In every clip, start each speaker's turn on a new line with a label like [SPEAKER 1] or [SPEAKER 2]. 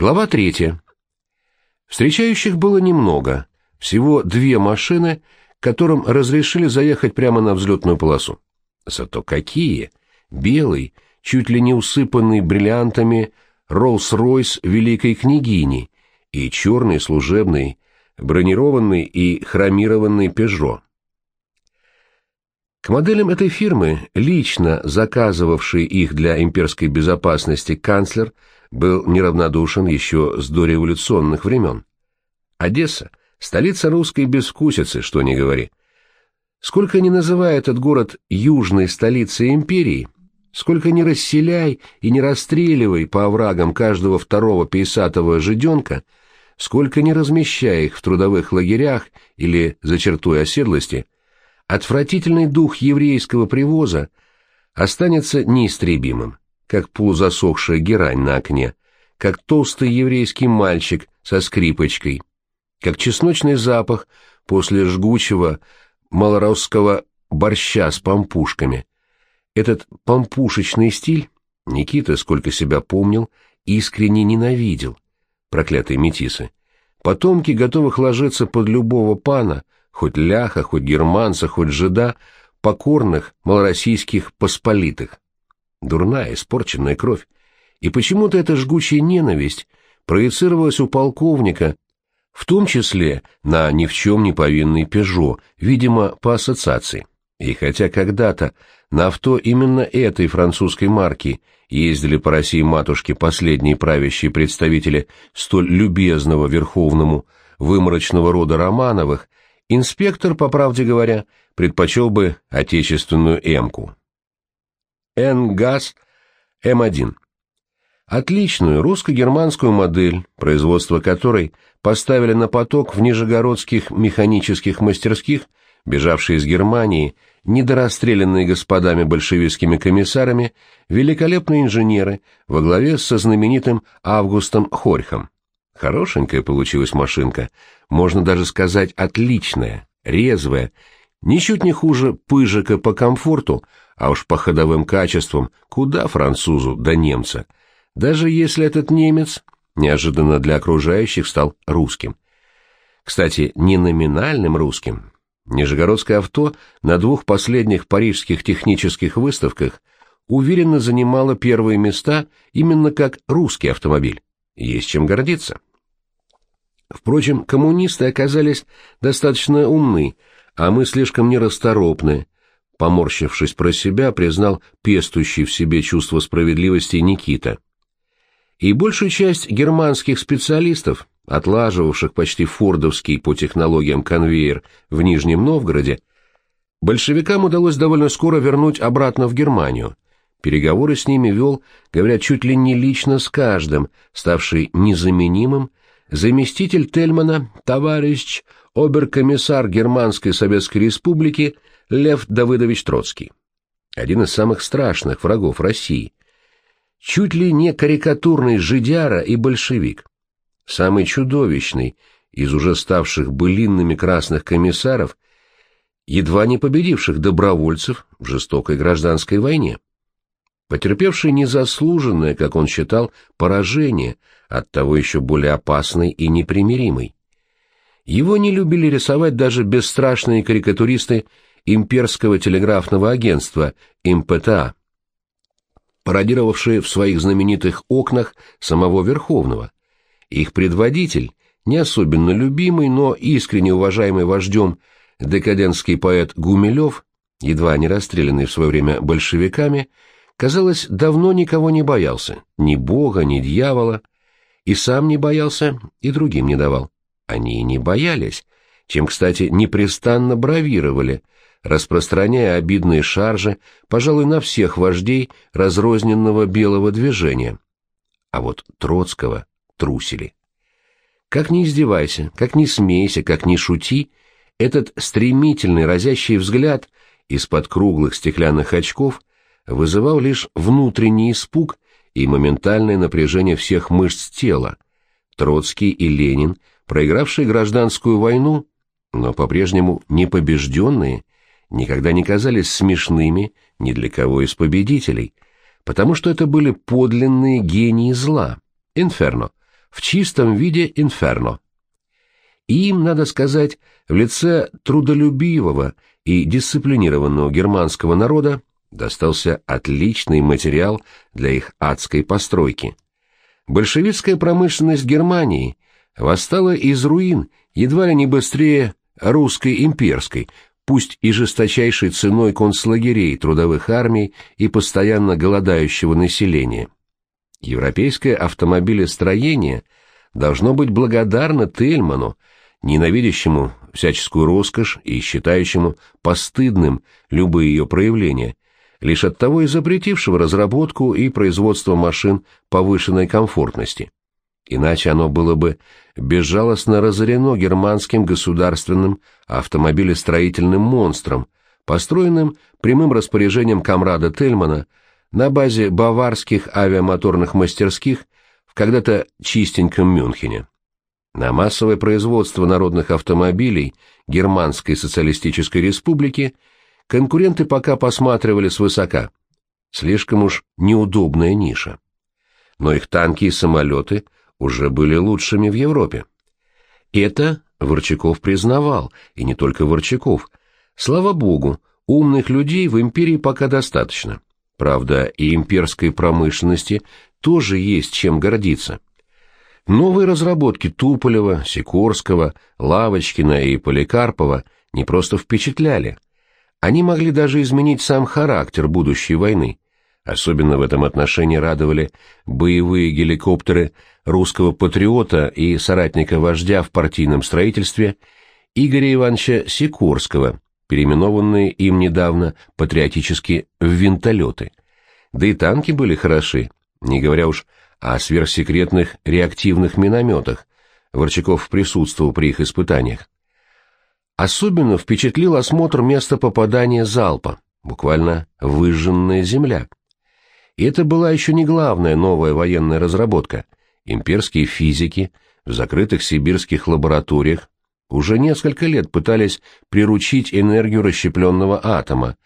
[SPEAKER 1] Глава третья. Встречающих было немного, всего две машины, которым разрешили заехать прямо на взлетную полосу. Зато какие! Белый, чуть ли не усыпанный бриллиантами Роллс-Ройс Великой Княгини и черный служебный, бронированный и хромированный Пежо. К моделям этой фирмы, лично заказывавший их для имперской безопасности канцлер, был неравнодушен еще с дореволюционных времен. Одесса — столица русской безвкусицы, что ни говори. Сколько ни называй этот город южной столицей империи, сколько ни расселяй и не расстреливай по оврагам каждого второго пейсатого жиденка, сколько ни размещай их в трудовых лагерях или за чертой оседлости, отвратительный дух еврейского привоза останется неистребимым как полузасохшая герань на окне, как толстый еврейский мальчик со скрипочкой, как чесночный запах после жгучего малоросского борща с пампушками. Этот пампушечный стиль Никита, сколько себя помнил, искренне ненавидел, проклятые метисы. Потомки готовых ложиться под любого пана, хоть ляха, хоть германца, хоть жида, покорных малороссийских посполитых дурная, испорченная кровь. И почему-то эта жгучая ненависть проецировалась у полковника, в том числе на ни в чем не повинный «Пежо», видимо, по ассоциации. И хотя когда-то на авто именно этой французской марки ездили по России матушки последние правящие представители столь любезного верховному выморочного рода Романовых, инспектор, по правде говоря, предпочел бы отечественную «Эмку». Н-ГАЗ М1. Отличную русско-германскую модель, производство которой поставили на поток в нижегородских механических мастерских, бежавшие из Германии, недорасстрелянные господами большевистскими комиссарами, великолепные инженеры во главе со знаменитым Августом Хорьхом. Хорошенькая получилась машинка, можно даже сказать отличная, резвая, ничуть не хуже пыжика по комфорту, а уж по ходовым качествам куда французу да немца, даже если этот немец неожиданно для окружающих стал русским. Кстати, не номинальным русским. Нижегородское авто на двух последних парижских технических выставках уверенно занимало первые места именно как русский автомобиль. Есть чем гордиться. Впрочем, коммунисты оказались достаточно умны, а мы слишком нерасторопны, поморщившись про себя, признал пестующий в себе чувство справедливости Никита. И большая часть германских специалистов, отлаживавших почти фордовский по технологиям конвейер в Нижнем Новгороде, большевикам удалось довольно скоро вернуть обратно в Германию. Переговоры с ними вел, говорят, чуть ли не лично с каждым, ставший незаменимым, заместитель Тельмана, товарищ оберкомиссар Германской Советской Республики Лев Давыдович Троцкий, один из самых страшных врагов России, чуть ли не карикатурный жидяра и большевик, самый чудовищный из уже ставших былинными красных комиссаров, едва не победивших добровольцев в жестокой гражданской войне, потерпевший незаслуженное, как он считал, поражение, от того еще более опасный и непримиримый. Его не любили рисовать даже бесстрашные карикатуристы имперского телеграфного агентства МПТА, пародировавшие в своих знаменитых окнах самого Верховного. Их предводитель, не особенно любимый, но искренне уважаемый вождем, декадентский поэт Гумилев, едва не расстрелянный в свое время большевиками, казалось, давно никого не боялся, ни бога, ни дьявола, и сам не боялся, и другим не давал. Они и не боялись, чем, кстати, непрестанно бравировали, распространяя обидные шаржи, пожалуй, на всех вождей разрозненного белого движения. А вот Троцкого трусили. Как ни издевайся, как ни смейся, как ни шути, этот стремительный разящий взгляд из-под круглых стеклянных очков вызывал лишь внутренний испуг и моментальное напряжение всех мышц тела. Троцкий и Ленин, проигравшие гражданскую войну, но по-прежнему непобежденные, никогда не казались смешными ни для кого из победителей, потому что это были подлинные гении зла, инферно, в чистом виде инферно. Им, надо сказать, в лице трудолюбивого и дисциплинированного германского народа достался отличный материал для их адской постройки. Большевистская промышленность Германии восстала из руин едва ли не быстрее русской имперской, пусть и жесточайшей ценой концлагерей, трудовых армий и постоянно голодающего населения. Европейское автомобилестроение должно быть благодарно Тельману, ненавидящему всяческую роскошь и считающему постыдным любые ее проявления, лишь от того и запретившего разработку и производство машин повышенной комфортности. Иначе оно было бы безжалостно разорено германским государственным автомобилестроительным монстром, построенным прямым распоряжением комрада Тельмана на базе баварских авиамоторных мастерских в когда-то чистеньком Мюнхене. На массовое производство народных автомобилей Германской социалистической республики конкуренты пока посматривали свысока. Слишком уж неудобная ниша. Но их танки и самолеты уже были лучшими в Европе. Это Ворчаков признавал, и не только Ворчаков. Слава богу, умных людей в империи пока достаточно. Правда, и имперской промышленности тоже есть чем гордиться. Новые разработки Туполева, Сикорского, Лавочкина и Поликарпова не просто впечатляли. Они могли даже изменить сам характер будущей войны. Особенно в этом отношении радовали боевые геликоптеры русского патриота и соратника вождя в партийном строительстве Игоря Ивановича Сикорского, переименованные им недавно патриотически в винтолеты. Да и танки были хороши, не говоря уж о сверхсекретных реактивных минометах. Ворчаков присутствовал при их испытаниях. Особенно впечатлил осмотр места попадания залпа, буквально выжженная земля. И это была еще не главная новая военная разработка. Имперские физики в закрытых сибирских лабораториях уже несколько лет пытались приручить энергию расщепленного атома,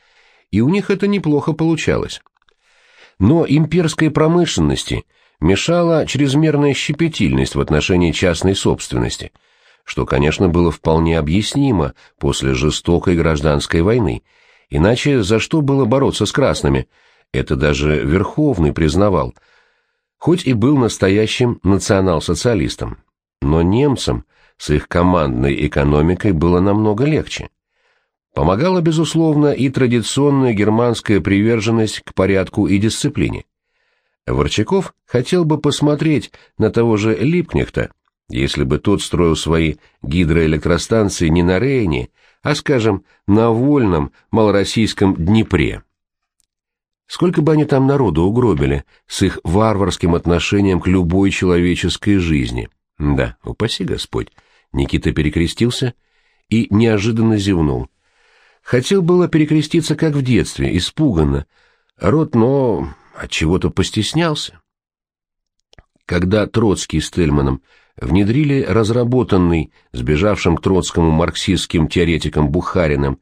[SPEAKER 1] и у них это неплохо получалось. Но имперской промышленности мешала чрезмерная щепетильность в отношении частной собственности, что, конечно, было вполне объяснимо после жестокой гражданской войны, иначе за что было бороться с красными, это даже Верховный признавал, хоть и был настоящим национал-социалистом, но немцам с их командной экономикой было намного легче. Помогала, безусловно, и традиционная германская приверженность к порядку и дисциплине. Ворчаков хотел бы посмотреть на того же Липкнехта, если бы тот строил свои гидроэлектростанции не на Рейне, а, скажем, на вольном малороссийском Днепре. Сколько бы они там народу угробили с их варварским отношением к любой человеческой жизни. Да, упаси Господь. Никита перекрестился и неожиданно зевнул. Хотел было перекреститься, как в детстве, испуганно. Рот, но от чего-то постеснялся. Когда Троцкий с Тельманом внедрили разработанный сбежавшим к Троцкому марксистским теоретиком Бухариным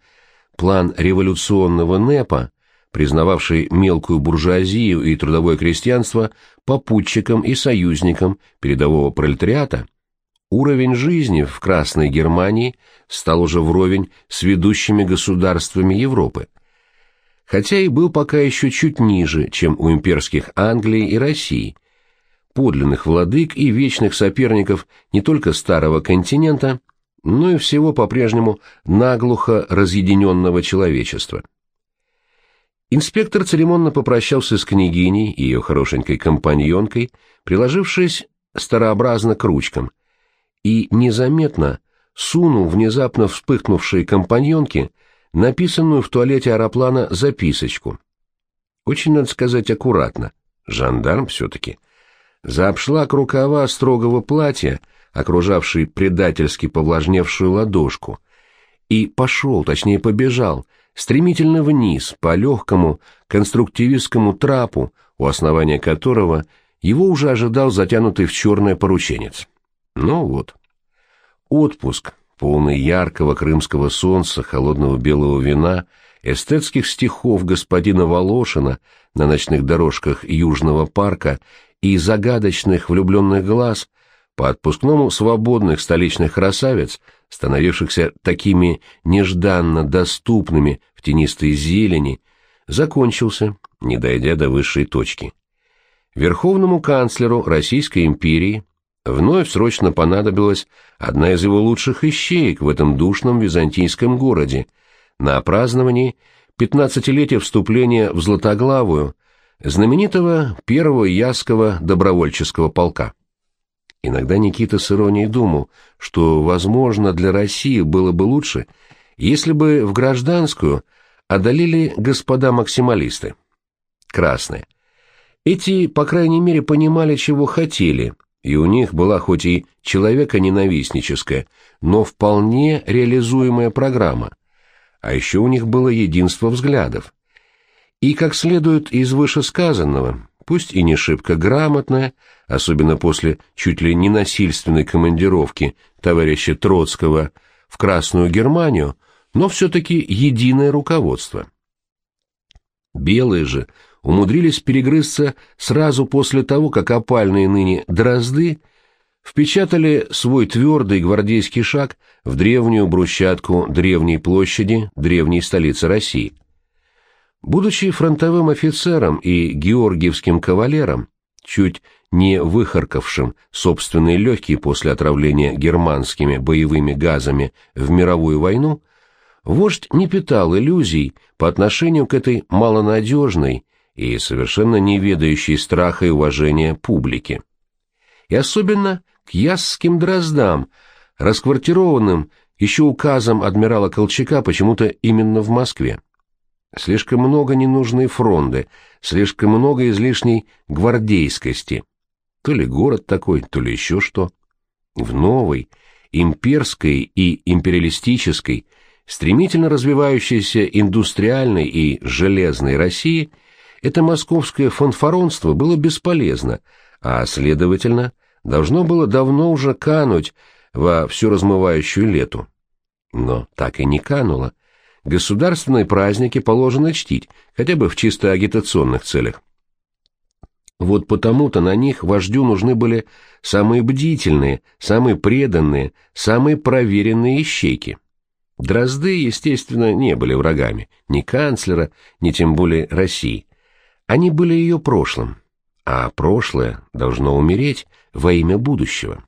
[SPEAKER 1] план революционного НЭПа, признававший мелкую буржуазию и трудовое крестьянство попутчиком и союзником передового пролетариата, уровень жизни в Красной Германии стал уже вровень с ведущими государствами Европы хотя и был пока еще чуть ниже, чем у имперских Англии и России, подлинных владык и вечных соперников не только старого континента, но и всего по-прежнему наглухо разъединенного человечества. Инспектор церемонно попрощался с княгиней и ее хорошенькой компаньонкой, приложившись старообразно к ручкам, и незаметно сунул внезапно вспыхнувшей компаньонке написанную в туалете аэроплана записочку. Очень, надо сказать, аккуратно. Жандарм все-таки. За обшлаг рукава строгого платья, окружавший предательски повлажневшую ладошку, и пошел, точнее побежал, стремительно вниз по легкому конструктивистскому трапу, у основания которого его уже ожидал затянутый в черное порученец. Ну вот. Отпуск, полный яркого крымского солнца, холодного белого вина, эстетских стихов господина Волошина на ночных дорожках Южного парка и загадочных влюбленных глаз, по отпускному свободных столичных красавиц, становившихся такими нежданно доступными в тенистой зелени, закончился, не дойдя до высшей точки. Верховному канцлеру Российской империи вновь срочно понадобилась одна из его лучших ищеек в этом душном византийском городе на праздновании пятнадцатилетия вступления в Златоглавую знаменитого первого Ясского добровольческого полка. Иногда Никита с иронией думал, что, возможно, для России было бы лучше, если бы в гражданскую одолели господа максималисты. Красные. Эти, по крайней мере, понимали, чего хотели, и у них была хоть и человеконенавистническая, но вполне реализуемая программа. А еще у них было единство взглядов. И, как следует из вышесказанного, пусть и не шибко грамотная, особенно после чуть ли не насильственной командировки товарища Троцкого в Красную Германию, но все-таки единое руководство. Белые же умудрились перегрызться сразу после того, как опальные ныне дрозды впечатали свой твердый гвардейский шаг в древнюю брусчатку древней площади древней столицы России. Будучи фронтовым офицером и георгиевским кавалером, чуть не выхаркавшим собственные легкие после отравления германскими боевыми газами в мировую войну, вождь не питал иллюзий по отношению к этой малонадежной и совершенно не ведающей страха и уважения публике. И особенно к ясским дроздам, расквартированным еще указом адмирала Колчака почему-то именно в Москве. Слишком много ненужной фронды, слишком много излишней гвардейскости. То ли город такой, то ли еще что. В новой, имперской и империалистической, стремительно развивающейся индустриальной и железной России это московское фанфаронство было бесполезно, а, следовательно, должно было давно уже кануть во всю размывающую лету. Но так и не кануло государственные праздники положено чтить, хотя бы в чисто агитационных целях. Вот потому-то на них вождю нужны были самые бдительные, самые преданные, самые проверенные ищейки. Дрозды, естественно, не были врагами, ни канцлера, ни тем более России. Они были ее прошлым, а прошлое должно умереть во имя будущего.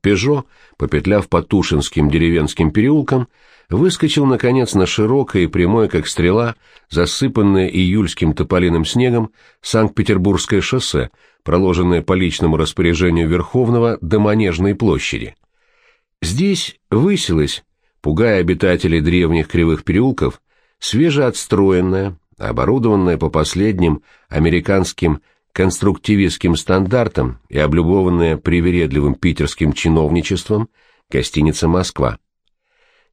[SPEAKER 1] Пежо, попетляв по Тушинским деревенским переулкам, выскочил, наконец, на широкое и прямое, как стрела, засыпанное июльским тополиным снегом Санкт-Петербургское шоссе, проложенное по личному распоряжению Верховного до Манежной площади. Здесь высилась, пугая обитателей древних кривых переулков, свежеотстроенная, оборудованная по последним американским конструктивистским стандартам и облюбованная привередливым питерским чиновничеством гостиница «Москва».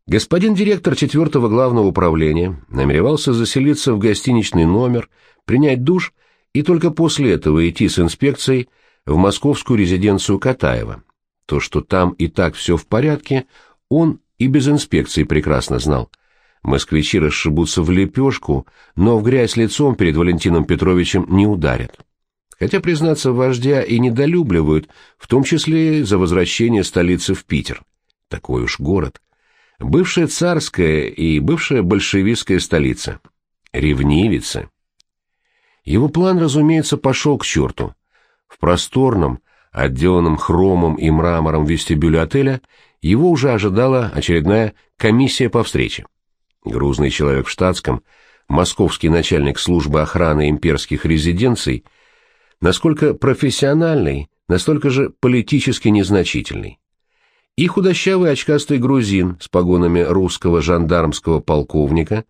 [SPEAKER 1] Господин директор четвертого главного управления намеревался заселиться в гостиничный номер, принять душ и только после этого идти с инспекцией в московскую резиденцию Катаева. То, что там и так все в порядке, он и без инспекции прекрасно знал. Москвичи расшибутся в лепешку, но в грязь лицом перед Валентином Петровичем не ударят. Хотя, признаться, вождя и недолюбливают, в том числе за возвращение столицы в Питер. Такой уж город бывшая царская и бывшая большевистская столица. Ревнивицы. Его план, разумеется, пошел к черту. В просторном, отделанном хромом и мрамором вестибюле отеля его уже ожидала очередная комиссия по встрече. Грузный человек в штатском, московский начальник службы охраны имперских резиденций, насколько профессиональный, настолько же политически незначительный и худощавый очкастый грузин с погонами русского жандармского полковника,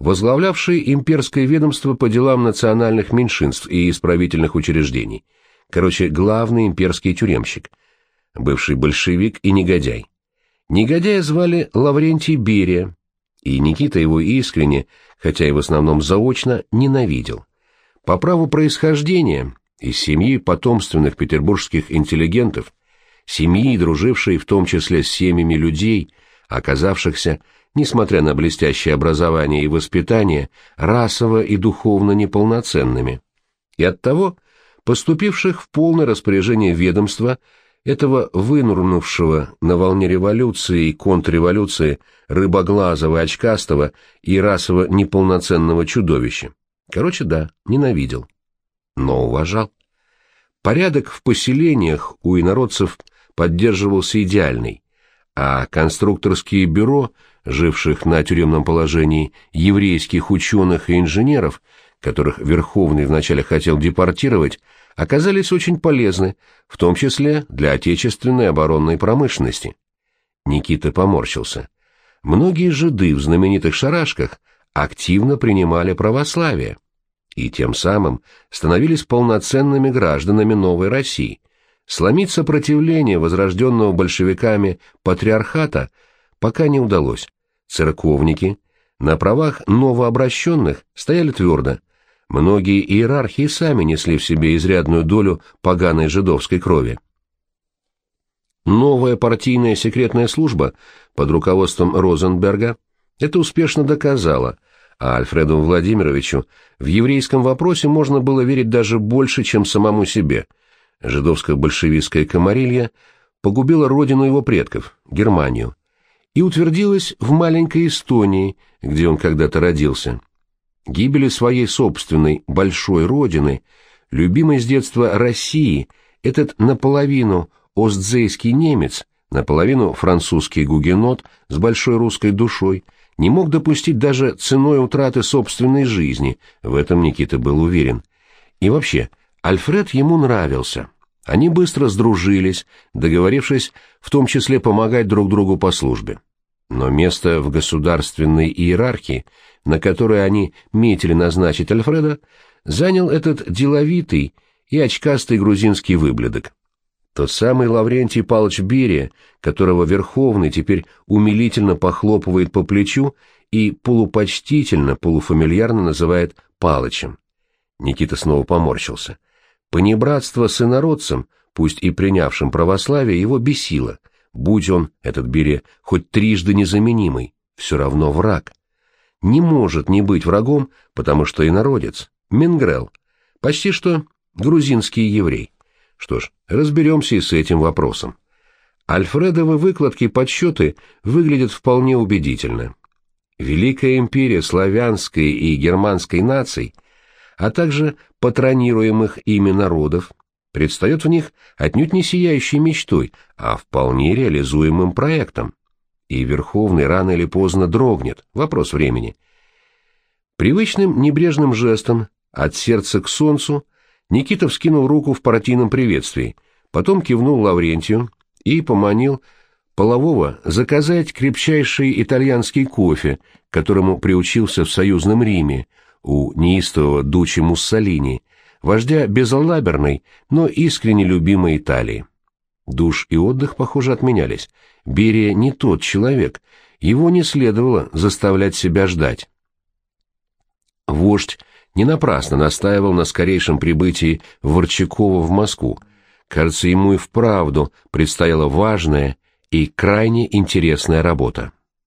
[SPEAKER 1] возглавлявший имперское ведомство по делам национальных меньшинств и исправительных учреждений, короче, главный имперский тюремщик, бывший большевик и негодяй. Негодяя звали Лаврентий Берия, и Никита его искренне, хотя и в основном заочно, ненавидел. По праву происхождения, из семьи потомственных петербургских интеллигентов – семьи, дружившей в том числе с семьями людей, оказавшихся, несмотря на блестящее образование и воспитание, расово и духовно неполноценными. И оттого поступивших в полное распоряжение ведомства этого вынурнувшего на волне революции и контрреволюции рыбоглазого, очкастого и расово неполноценного чудовища. Короче, да, ненавидел. Но уважал. Порядок в поселениях у инородцев поддерживался идеальный, а конструкторские бюро, живших на тюремном положении еврейских ученых и инженеров, которых Верховный вначале хотел депортировать, оказались очень полезны, в том числе для отечественной оборонной промышленности. Никита поморщился. Многие жиды в знаменитых шарашках активно принимали православие и тем самым становились полноценными гражданами новой России. Сломить сопротивление возрожденного большевиками патриархата пока не удалось. Церковники на правах новообращенных стояли твердо, Многие иерархии сами несли в себе изрядную долю поганой жидовской крови. Новая партийная секретная служба под руководством Розенберга это успешно доказала, а Альфреду Владимировичу в еврейском вопросе можно было верить даже больше, чем самому себе. Жидовско-большевистская комарилья погубила родину его предков, Германию, и утвердилась в маленькой Эстонии, где он когда-то родился гибели своей собственной большой родины, любимой с детства России, этот наполовину остзейский немец, наполовину французский гугенот с большой русской душой, не мог допустить даже ценой утраты собственной жизни, в этом Никита был уверен. И вообще, Альфред ему нравился. Они быстро сдружились, договорившись в том числе помогать друг другу по службе. Но место в государственной иерархии – на которое они метили назначить Альфреда, занял этот деловитый и очкастый грузинский выблядок. Тот самый Лаврентий Павлович Берия, которого Верховный теперь умилительно похлопывает по плечу и полупочтительно, полуфамильярно называет Палычем. Никита снова поморщился. Понебратство с инородцем, пусть и принявшим православие, его бесило. Будь он, этот Берия, хоть трижды незаменимый, все равно враг не может не быть врагом, потому что инородец, Менгрел, почти что грузинский еврей. Что ж, разберемся и с этим вопросом. Альфредовы выкладки подсчеты выглядят вполне убедительно. Великая империя славянской и германской наций, а также патронируемых ими народов, предстает в них отнюдь не сияющей мечтой, а вполне реализуемым проектом и Верховный рано или поздно дрогнет, вопрос времени. Привычным небрежным жестом, от сердца к солнцу, Никита вскинул руку в партийном приветствии, потом кивнул Лаврентию и поманил Полового заказать крепчайший итальянский кофе, которому приучился в союзном Риме, у неистового Дучи Муссолини, вождя безалаберной, но искренне любимой Италии. Душ и отдых, похоже, отменялись. Берия не тот человек, его не следовало заставлять себя ждать. Вождь не напрасно настаивал на скорейшем прибытии Ворчакова в Москву. Кажется, ему и вправду предстояла важная и крайне интересная работа.